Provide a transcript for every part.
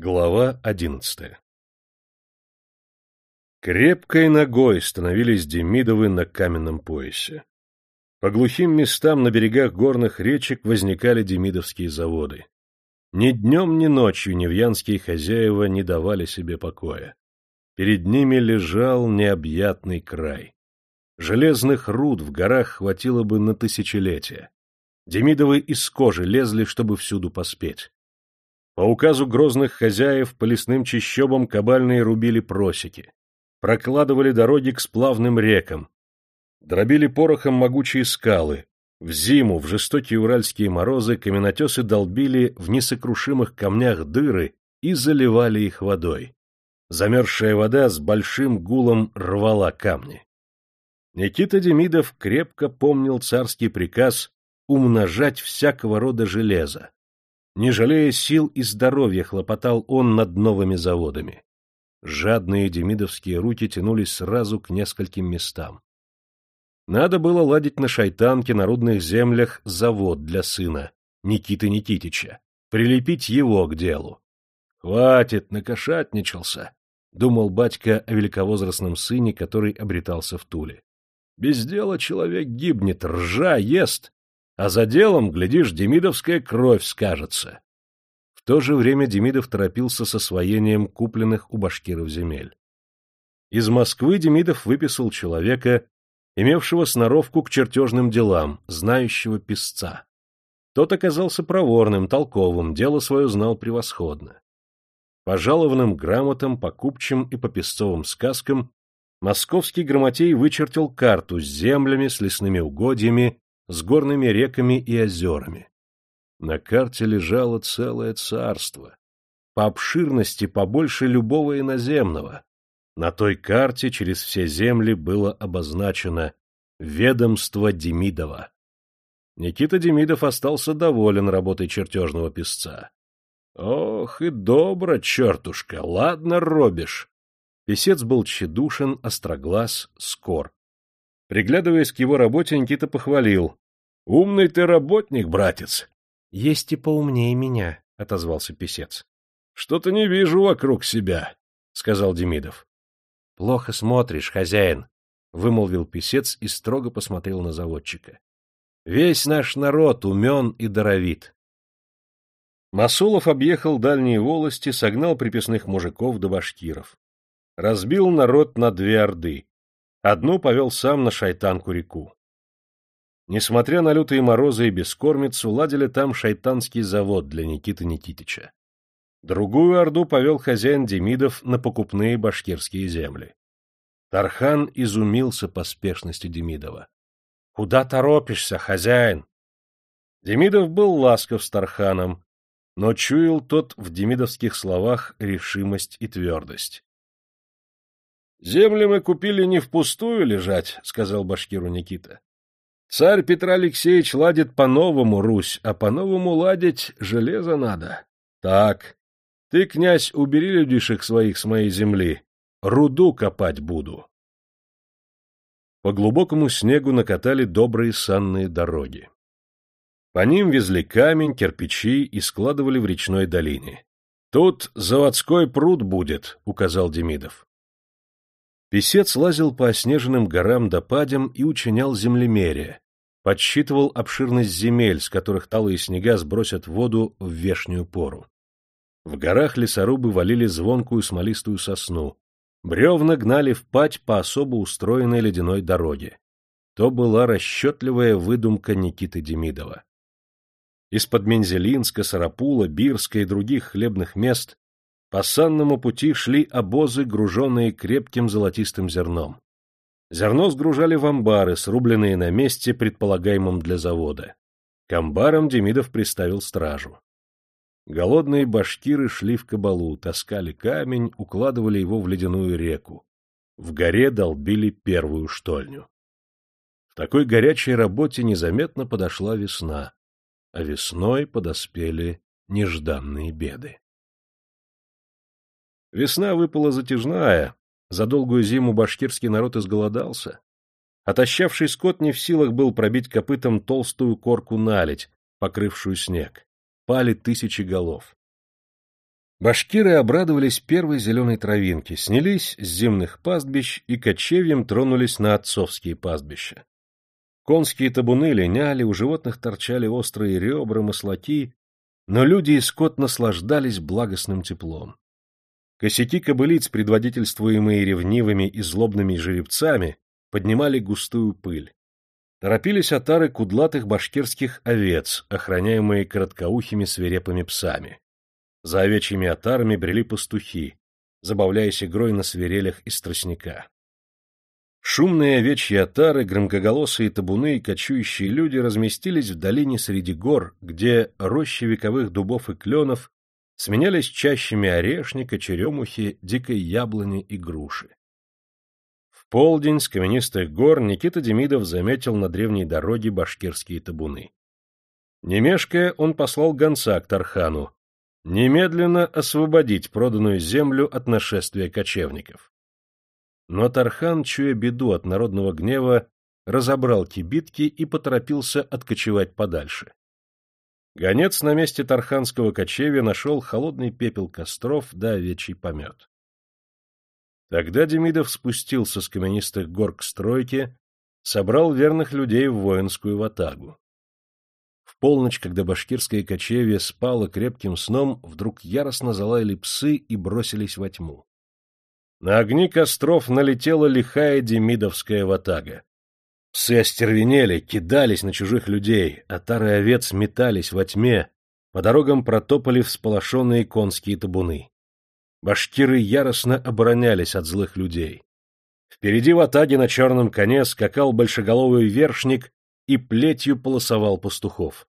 Глава одиннадцатая Крепкой ногой становились Демидовы на каменном поясе. По глухим местам на берегах горных речек возникали демидовские заводы. Ни днем, ни ночью невьянские хозяева не давали себе покоя. Перед ними лежал необъятный край. Железных руд в горах хватило бы на тысячелетия. Демидовы из кожи лезли, чтобы всюду поспеть. По указу грозных хозяев по лесным чащобам кабальные рубили просеки, прокладывали дороги к сплавным рекам, дробили порохом могучие скалы. В зиму, в жестокие уральские морозы, каменотесы долбили в несокрушимых камнях дыры и заливали их водой. Замерзшая вода с большим гулом рвала камни. Никита Демидов крепко помнил царский приказ умножать всякого рода железо, не жалея сил и здоровья, хлопотал он над новыми заводами. Жадные демидовские руки тянулись сразу к нескольким местам. Надо было ладить на шайтанке на рудных землях завод для сына, Никиты Никитича, прилепить его к делу. «Хватит, накошатничался», — думал батька о великовозрастном сыне, который обретался в Туле. «Без дела человек гибнет, ржа ест, а за делом, глядишь, демидовская кровь скажется. В то же время Демидов торопился с освоением купленных у башкиров земель. Из Москвы Демидов выписал человека, имевшего сноровку к чертежным делам, знающего писца. Тот оказался проворным, толковым, дело свое знал превосходно. По жалованным грамотам, по купчим и по песцовым сказкам московский грамотей вычертил карту с землями, с лесными угодьями, с горными реками и озерами. На карте лежало целое царство, по обширности побольше любого иноземного. На той карте через все земли было обозначено «Ведомство Демидова». Никита Демидов остался доволен работой чертежного писца. «Ох и добро, чертушка, ладно робишь!» Песец был тщедушен, остроглаз, скор. Приглядываясь к его работе, Никита похвалил. — Умный ты работник, братец. — Есть и поумнее меня, — отозвался писец. — Что-то не вижу вокруг себя, — сказал Демидов. — Плохо смотришь, хозяин, — вымолвил писец и строго посмотрел на заводчика. — Весь наш народ умен и даровит. Масулов объехал дальние волости, согнал приписных мужиков до башкиров. Разбил народ на две орды Одну повел сам на шайтанку-реку. Несмотря на лютые морозы и бескормицу, ладили там шайтанский завод для Никиты Никитича. Другую орду повел хозяин Демидов на покупные башкирские земли. Тархан изумился поспешности Демидова. — Куда торопишься, хозяин? Демидов был ласков с Тарханом, но чуял тот в демидовских словах решимость и твердость. — Земли мы купили не впустую лежать, — сказал башкиру Никита. — Царь Петр Алексеевич ладит по-новому Русь, а по-новому ладить железо надо. Так, ты, князь, убери людишек своих с моей земли, руду копать буду. По глубокому снегу накатали добрые санные дороги. По ним везли камень, кирпичи и складывали в речной долине. — Тут заводской пруд будет, — указал Демидов. Песец лазил по оснеженным горам да падям и учинял землемерие, подсчитывал обширность земель, с которых талые снега сбросят воду в вешнюю пору. В горах лесорубы валили звонкую смолистую сосну, бревна гнали в пать по особо устроенной ледяной дороге. То была расчетливая выдумка Никиты Демидова. Из-под Мензелинска, Сарапула, Бирска и других хлебных мест по санному пути шли обозы, груженные крепким золотистым зерном. Зерно сгружали в амбары, срубленные на месте, предполагаемом для завода. К амбарам Демидов приставил стражу. Голодные башкиры шли в кабалу, таскали камень, укладывали его в ледяную реку. В горе долбили первую штольню. В такой горячей работе незаметно подошла весна, а весной подоспели нежданные беды. Весна выпала затяжная, за долгую зиму башкирский народ изголодался. Отощавший скот не в силах был пробить копытом толстую корку наледь, покрывшую снег. Пали тысячи голов. Башкиры обрадовались первой зеленой травинке, снялись с зимних пастбищ и кочевьем тронулись на отцовские пастбища. Конские табуны линяли, у животных торчали острые ребра, маслаки, но люди и скот наслаждались благостным теплом. Косяки кобылиц, предводительствуемые ревнивыми и злобными жеребцами, поднимали густую пыль. Торопились отары кудлатых башкирских овец, охраняемые короткоухими свирепыми псами. За овечьими отарами брели пастухи, забавляясь игрой на свирелях из тростника. Шумные овечьи отары, громкоголосые табуны и кочующие люди разместились в долине среди гор, где рощи вековых дубов и кленов сменялись чащами орешника, черемухи, дикой яблони и груши. В полдень с каменистых гор Никита Демидов заметил на древней дороге башкирские табуны. Не он послал гонца к Тархану, немедленно освободить проданную землю от нашествия кочевников. Но Тархан, чуя беду от народного гнева, разобрал кибитки и поторопился откочевать подальше. Гонец на месте Тарханского кочевья нашел холодный пепел костров да овечий помет. Тогда Демидов спустился с каменистых гор к стройке, собрал верных людей в воинскую ватагу. В полночь, когда башкирское кочевье спало крепким сном, вдруг яростно залаяли псы и бросились во тьму. На огни костров налетела лихая демидовская ватага. Псы остервенели, кидались на чужих людей, а тары овец метались во тьме, по дорогам протопали всполошенные конские табуны. Башкиры яростно оборонялись от злых людей. Впереди в атаге на черном коне скакал большеголовый вершник и плетью полосовал пастухов.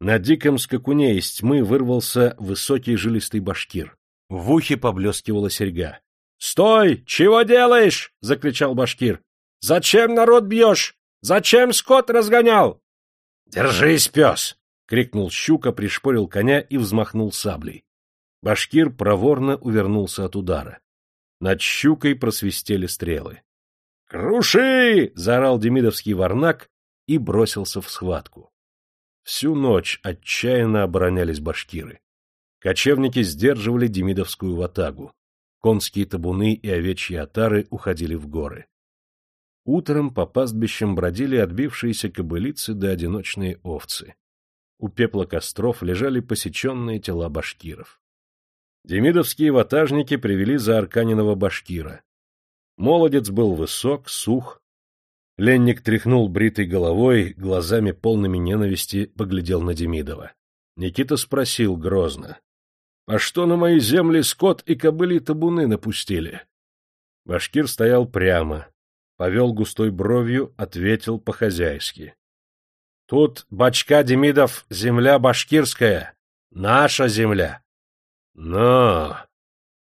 На диком скакуне из тьмы вырвался высокий жилистый башкир. В ухе поблескивала серьга. — Стой! Чего делаешь? — закричал башкир. — Зачем народ бьешь? Зачем скот разгонял? — Держись, пес! — крикнул щука, пришпорил коня и взмахнул саблей. Башкир проворно увернулся от удара. Над щукой просвистели стрелы. «Круши!» — заорал демидовский варнак и бросился в схватку. Всю ночь отчаянно оборонялись башкиры. Кочевники сдерживали демидовскую ватагу. Конские табуны и овечьи отары уходили в горы. Утром по пастбищам бродили отбившиеся кобылицы да одиночные овцы. У пепла костров лежали посеченные тела башкиров. Демидовские ватажники привели за Арканиного башкира. Молодец был высок, сух. Ленник тряхнул бритой головой, глазами полными ненависти поглядел на Демидова. Никита спросил грозно. — А что на мои земли скот и кобыли табуны напустили? Башкир стоял прямо, повел густой бровью, ответил по-хозяйски. — Тут, бачка Демидов, земля башкирская, наша земля. Но!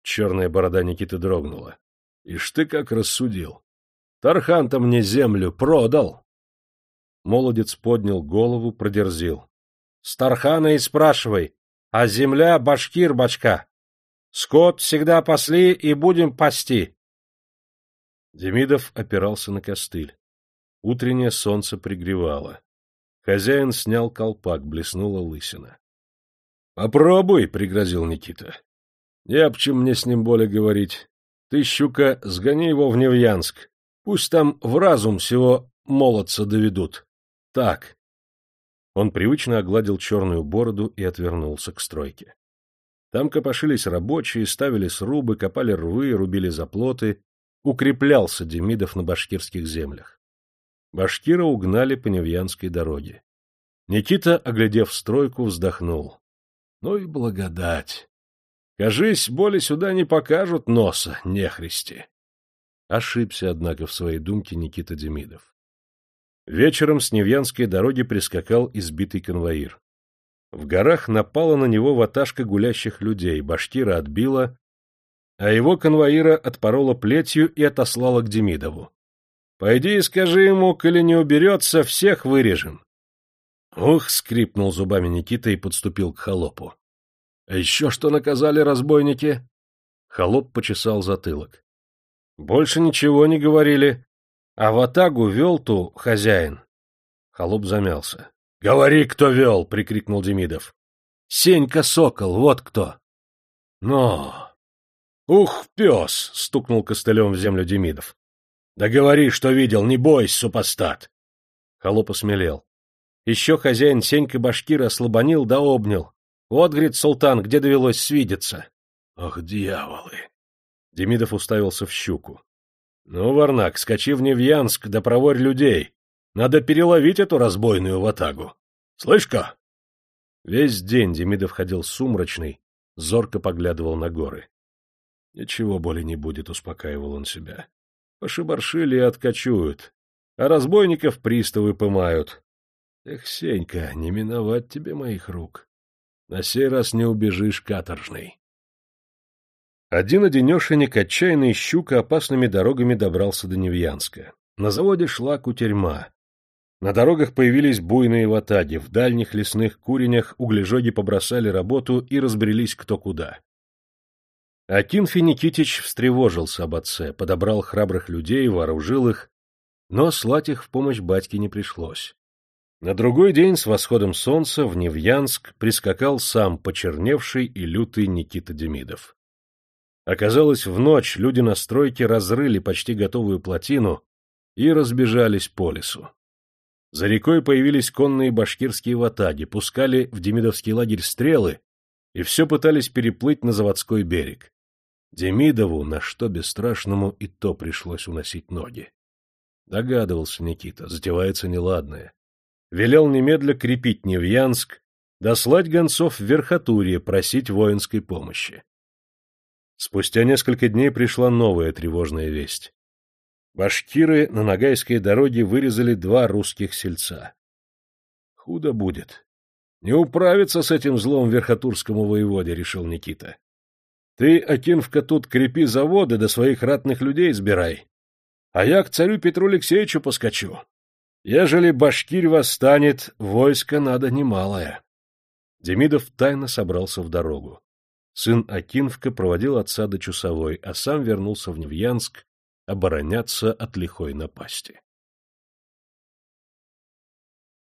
Черная борода Никиты дрогнула. Ишь ты как рассудил. Тархан-то мне землю продал. Молодец поднял голову, продерзил. — С Тархана и спрашивай, а земля башкир бачка. Скот всегда пасли и будем пасти. Демидов опирался на костыль. Утреннее солнце пригревало. Хозяин снял колпак, блеснула лысина. Попробуй, пригрозил Никита. Не об чем мне с ним более говорить. Ты, щука, сгони его в Невьянск. Пусть там в разум всего молодца доведут. Так. Он привычно огладил черную бороду и отвернулся к стройке. Там копошились рабочие, ставили срубы, копали рвы, рубили заплоты. Укреплялся Демидов на башкирских землях. Башкира угнали по Невьянской дороге. Никита, оглядев стройку, вздохнул. Ну и благодать. Кажись, боли сюда не покажут носа, нехристи. Ошибся, однако, в своей думке Никита Демидов. Вечером с Невьянской дороги прискакал избитый конвоир. В горах напала на него ваташка гулящих людей, башкира отбила, а его конвоира отпорола плетью и отослала к Демидову. — Пойди и скажи ему, коли не уберется, всех вырежем. Ух, скрипнул зубами Никита и подступил к холопу. — А еще что наказали разбойники? Холоп почесал затылок. — Больше ничего не говорили. А в атагу вел ту хозяин. Холоп замялся. — Говори, кто вел! — прикрикнул Демидов. — Сенька Сокол, вот кто! Но... Ух, пес! — стукнул костылем в землю Демидов. — Да говори, что видел, не бойся, супостат! Холоп осмелел. Еще хозяин Сенька Башкира ослабонил да обнял. Вот, говорит, султан, где довелось свидеться. Ох, дьяволы! Демидов уставился в щуку. Ну, Варнак, скачи в Невьянск, да проворь людей. Надо переловить эту разбойную ватагу. Слышь-ка! Весь день Демидов ходил сумрачный, зорко поглядывал на горы. Ничего более не будет, успокаивал он себя. Пошибаршили и откачуют, а разбойников приставы пымают. Эх, Сенька, не миновать тебе моих рук. На сей раз не убежишь каторжный. Один-одинешенек, отчаянный щука опасными дорогами добрался до Невьянска. На заводе шла кутерьма. На дорогах появились буйные ватаги, в дальних лесных куренях углежоги побросали работу и разбрелись кто куда. Акинфи Никитич встревожился об отце, подобрал храбрых людей, вооружил их, но слать их в помощь батьке не пришлось. На другой день с восходом солнца в Невьянск прискакал сам почерневший и лютый Никита Демидов. Оказалось, в ночь люди на стройке разрыли почти готовую плотину и разбежались по лесу. За рекой появились конные башкирские ватаги, пускали в Демидовский лагерь стрелы и все пытались переплыть на заводской берег. Демидову, на что бесстрашному, и то пришлось уносить ноги. Догадывался Никита, затевается неладное. Велел немедля крепить Невьянск, дослать гонцов в Верхотурье, просить воинской помощи. Спустя несколько дней пришла новая тревожная весть. Башкиры на Ногайской дороге вырезали два русских сельца. Худо будет. Не управиться с этим злом верхотурскому воеводе, решил Никита. Ты, Акинвка, тут крепи заводы, да своих ратных людей сбирай. А я к царю Петру Алексеевичу поскочу. Ежели башкирь восстанет, войска надо немалое. Демидов тайно собрался в дорогу. Сын Акинвка проводил отца до Чусовой, а сам вернулся в Невьянск обороняться от лихой напасти.